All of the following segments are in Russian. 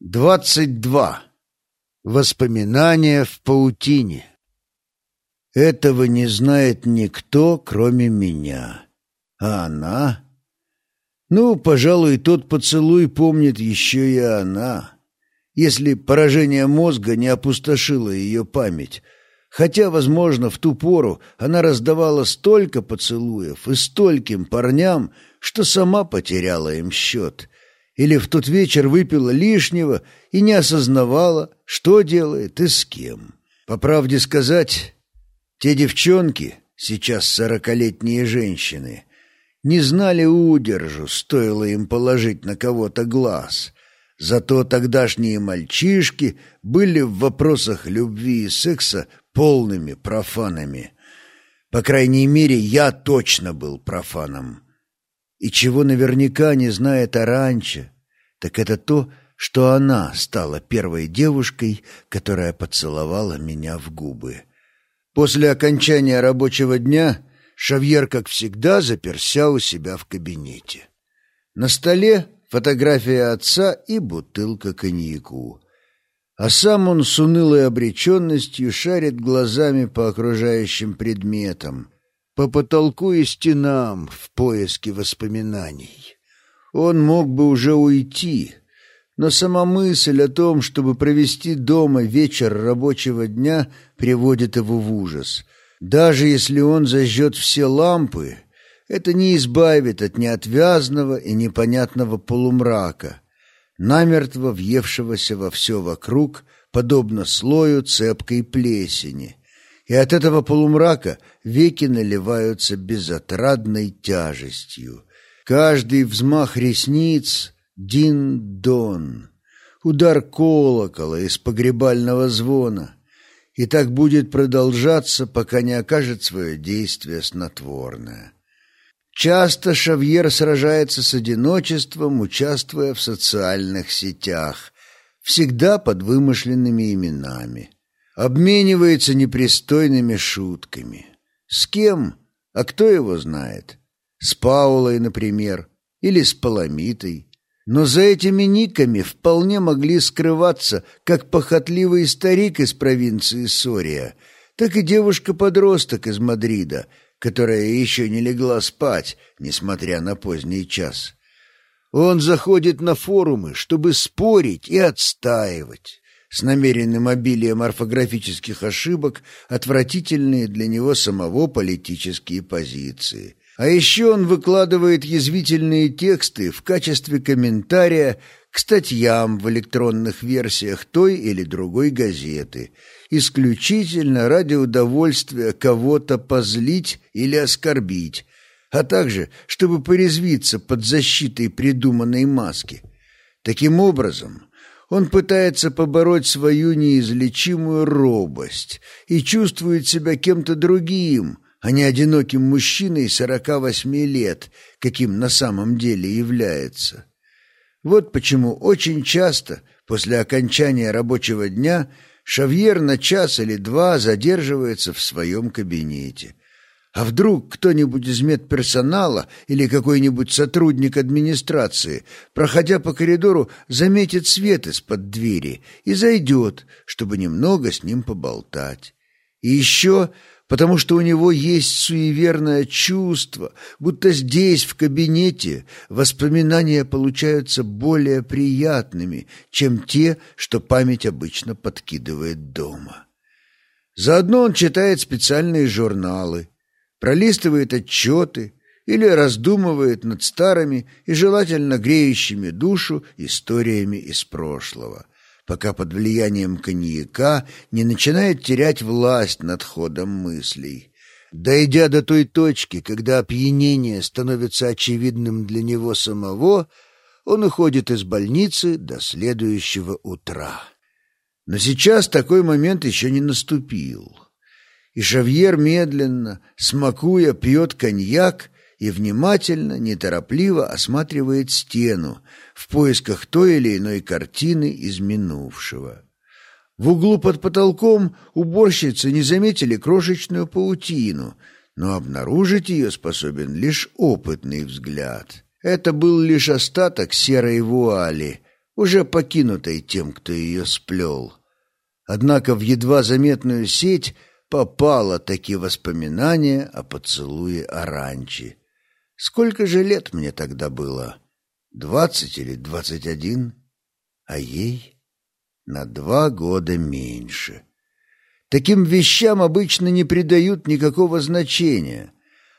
22. Воспоминания в паутине. Этого не знает никто, кроме меня. А она? Ну, пожалуй, тот поцелуй помнит еще и она. Если поражение мозга не опустошило ее память. Хотя, возможно, в ту пору она раздавала столько поцелуев и стольким парням, что сама потеряла им счет — или в тот вечер выпила лишнего и не осознавала, что делает и с кем. По правде сказать, те девчонки, сейчас сорокалетние женщины, не знали удержу, стоило им положить на кого-то глаз. Зато тогдашние мальчишки были в вопросах любви и секса полными профанами. По крайней мере, я точно был профаном. И чего наверняка не знает Аранча, так это то, что она стала первой девушкой, которая поцеловала меня в губы. После окончания рабочего дня Шавьер, как всегда, заперся у себя в кабинете. На столе фотография отца и бутылка коньяку. А сам он с унылой обреченностью шарит глазами по окружающим предметам, по потолку и стенам в поиске воспоминаний. Он мог бы уже уйти, но сама мысль о том, чтобы провести дома вечер рабочего дня, приводит его в ужас. Даже если он зажжет все лампы, это не избавит от неотвязного и непонятного полумрака, намертво въевшегося во все вокруг, подобно слою цепкой плесени. И от этого полумрака веки наливаются безотрадной тяжестью. Каждый взмах ресниц — дин-дон, удар колокола из погребального звона. И так будет продолжаться, пока не окажет свое действие снотворное. Часто Шавьер сражается с одиночеством, участвуя в социальных сетях, всегда под вымышленными именами. Обменивается непристойными шутками. С кем? А кто его знает? С Паулой, например, или с Паламитой. Но за этими никами вполне могли скрываться как похотливый старик из провинции Сория, так и девушка-подросток из Мадрида, которая еще не легла спать, несмотря на поздний час. Он заходит на форумы, чтобы спорить и отстаивать, с намеренным обилием орфографических ошибок, отвратительные для него самого политические позиции – а еще он выкладывает язвительные тексты в качестве комментария к статьям в электронных версиях той или другой газеты, исключительно ради удовольствия кого-то позлить или оскорбить, а также чтобы порезвиться под защитой придуманной маски. Таким образом, он пытается побороть свою неизлечимую робость и чувствует себя кем-то другим – а не одиноким мужчиной сорока восьми лет, каким на самом деле является. Вот почему очень часто после окончания рабочего дня Шавьер на час или два задерживается в своем кабинете. А вдруг кто-нибудь из медперсонала или какой-нибудь сотрудник администрации, проходя по коридору, заметит свет из-под двери и зайдет, чтобы немного с ним поболтать. И еще потому что у него есть суеверное чувство, будто здесь, в кабинете, воспоминания получаются более приятными, чем те, что память обычно подкидывает дома. Заодно он читает специальные журналы, пролистывает отчеты или раздумывает над старыми и желательно греющими душу историями из прошлого – пока под влиянием коньяка не начинает терять власть над ходом мыслей. Дойдя до той точки, когда опьянение становится очевидным для него самого, он уходит из больницы до следующего утра. Но сейчас такой момент еще не наступил. И Шавьер медленно, смакуя, пьет коньяк и внимательно, неторопливо осматривает стену в поисках той или иной картины из минувшего. В углу под потолком уборщицы не заметили крошечную паутину, но обнаружить ее способен лишь опытный взгляд. Это был лишь остаток серой вуали, уже покинутой тем, кто ее сплел. Однако в едва заметную сеть попало такие воспоминания о поцелуе Аранчи. Сколько же лет мне тогда было? Двадцать или двадцать один? А ей на два года меньше. Таким вещам обычно не придают никакого значения.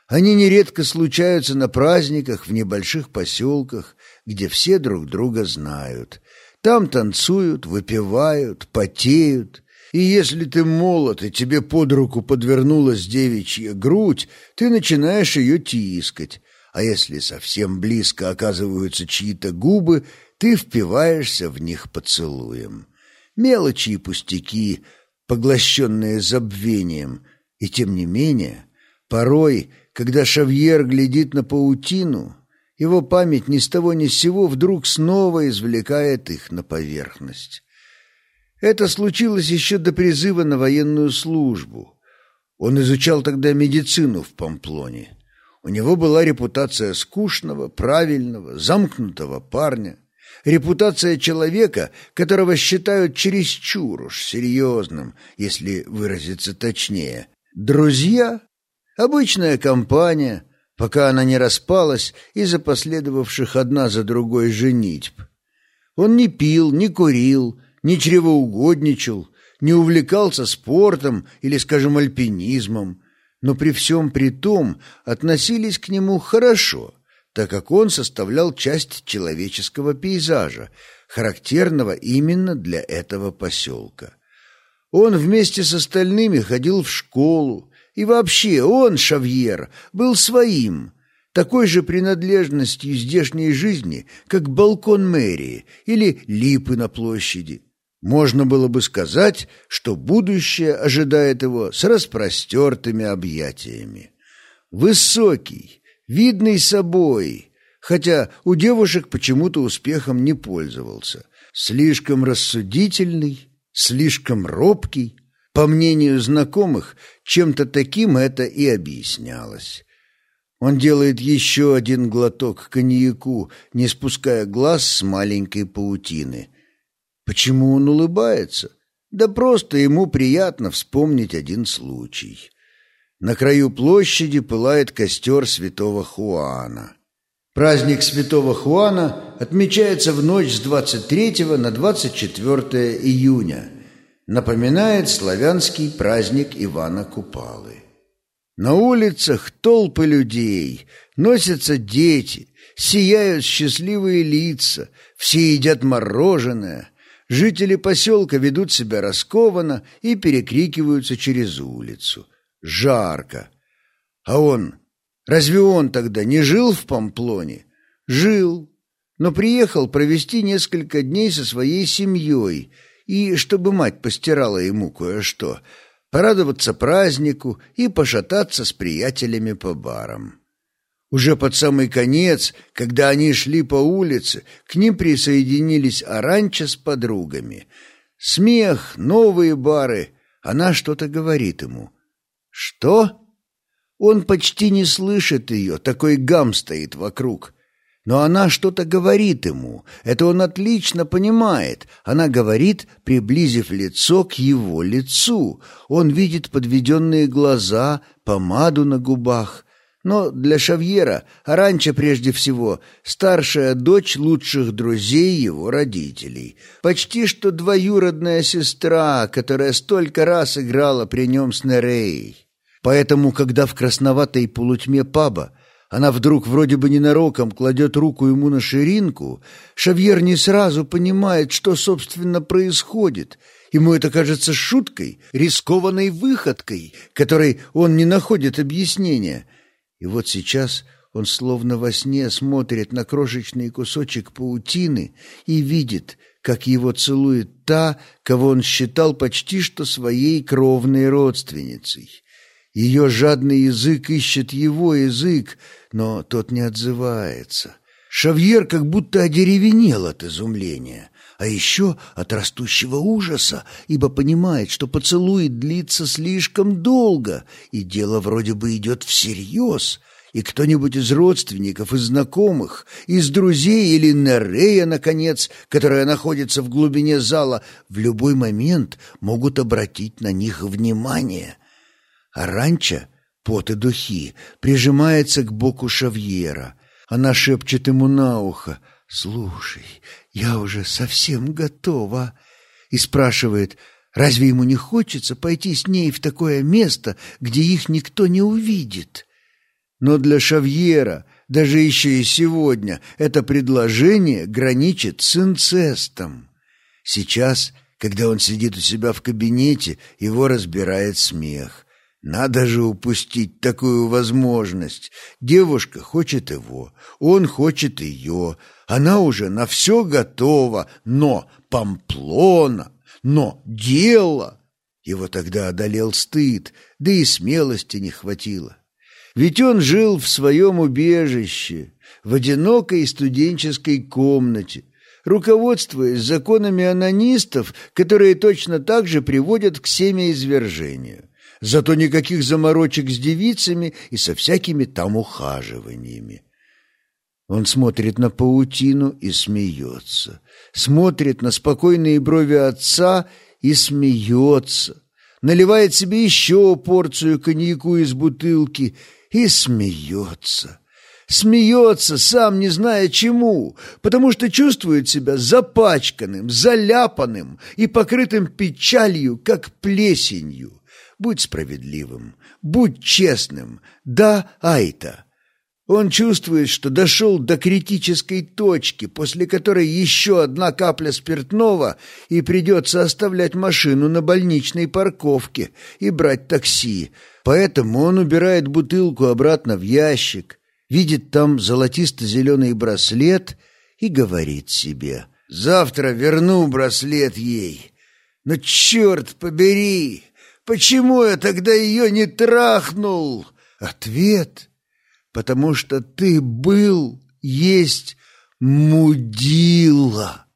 Они нередко случаются на праздниках в небольших поселках, где все друг друга знают. Там танцуют, выпивают, потеют. И если ты молод, и тебе под руку подвернулась девичья грудь, ты начинаешь ее тискать. А если совсем близко оказываются чьи-то губы, ты впиваешься в них поцелуем. Мелочи и пустяки, поглощенные забвением. И тем не менее, порой, когда Шавьер глядит на паутину, его память ни с того ни с сего вдруг снова извлекает их на поверхность. Это случилось еще до призыва на военную службу. Он изучал тогда медицину в Памплоне. У него была репутация скучного, правильного, замкнутого парня. Репутация человека, которого считают чересчур уж серьезным, если выразиться точнее. Друзья? Обычная компания, пока она не распалась из-за последовавших одна за другой женитьб. Он не пил, не курил, не чревоугодничал, не увлекался спортом или, скажем, альпинизмом, но при всем при том относились к нему хорошо, так как он составлял часть человеческого пейзажа, характерного именно для этого поселка. Он вместе с остальными ходил в школу, и вообще он, Шавьер, был своим, такой же принадлежностью здешней жизни, как балкон мэрии или липы на площади. Можно было бы сказать, что будущее ожидает его с распростертыми объятиями. Высокий, видный собой, хотя у девушек почему-то успехом не пользовался. Слишком рассудительный, слишком робкий. По мнению знакомых, чем-то таким это и объяснялось. Он делает еще один глоток коньяку, не спуская глаз с маленькой паутины – Почему он улыбается? Да просто ему приятно вспомнить один случай. На краю площади пылает костер святого Хуана. Праздник святого Хуана отмечается в ночь с 23 на 24 июня. Напоминает славянский праздник Ивана Купалы. На улицах толпы людей, носятся дети, сияют счастливые лица, все едят мороженое – Жители поселка ведут себя раскованно и перекрикиваются через улицу. Жарко. А он... Разве он тогда не жил в Памплоне? Жил, но приехал провести несколько дней со своей семьей и, чтобы мать постирала ему кое-что, порадоваться празднику и пошататься с приятелями по барам. Уже под самый конец, когда они шли по улице, к ним присоединились Аранча с подругами. Смех, новые бары. Она что-то говорит ему. «Что?» Он почти не слышит ее, такой гам стоит вокруг. Но она что-то говорит ему, это он отлично понимает. Она говорит, приблизив лицо к его лицу. Он видит подведенные глаза, помаду на губах. Но для Шавьера Аранча прежде всего старшая дочь лучших друзей его родителей, почти что двоюродная сестра, которая столько раз играла при нем с Нереей. Поэтому, когда в красноватой полутьме паба она вдруг вроде бы ненароком кладет руку ему на ширинку, Шавьер не сразу понимает, что, собственно, происходит. Ему это кажется шуткой, рискованной выходкой, которой он не находит объяснения – и вот сейчас он словно во сне смотрит на крошечный кусочек паутины и видит, как его целует та, кого он считал почти что своей кровной родственницей. Ее жадный язык ищет его язык, но тот не отзывается. Шавьер как будто одеревенел от изумления, а еще от растущего ужаса, ибо понимает, что поцелуй длится слишком долго, и дело вроде бы идет всерьез, и кто-нибудь из родственников и знакомых, из друзей или Нерея, наконец, которая находится в глубине зала, в любой момент могут обратить на них внимание. А раньше пот и духи, прижимается к боку Шавьера. Она шепчет ему на ухо «Слушай, я уже совсем готова» и спрашивает «Разве ему не хочется пойти с ней в такое место, где их никто не увидит?» Но для Шавьера, даже еще и сегодня, это предложение граничит с инцестом. Сейчас, когда он сидит у себя в кабинете, его разбирает смех. Надо же упустить такую возможность. Девушка хочет его, он хочет ее. Она уже на все готова, но Памплона, но дело. Его тогда одолел стыд, да и смелости не хватило. Ведь он жил в своем убежище, в одинокой студенческой комнате, руководствуясь законами анонистов, которые точно так же приводят к семяизвержению. Зато никаких заморочек с девицами и со всякими там ухаживаниями. Он смотрит на паутину и смеется. Смотрит на спокойные брови отца и смеется. Наливает себе еще порцию коньяку из бутылки и смеется. Смеется, сам не зная чему, потому что чувствует себя запачканным, заляпанным и покрытым печалью, как плесенью. Будь справедливым, будь честным. Да, Айта. Он чувствует, что дошел до критической точки, после которой еще одна капля спиртного, и придется оставлять машину на больничной парковке и брать такси. Поэтому он убирает бутылку обратно в ящик, видит там золотисто-зеленый браслет и говорит себе «Завтра верну браслет ей». Но черт побери! Почему я тогда ее не трахнул? Ответ — потому что ты был, есть мудила.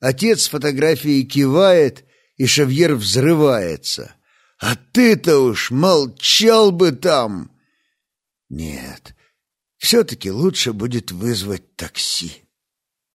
Отец фотографии кивает, и Шавьер взрывается. А ты-то уж молчал бы там. Нет, все-таки лучше будет вызвать такси.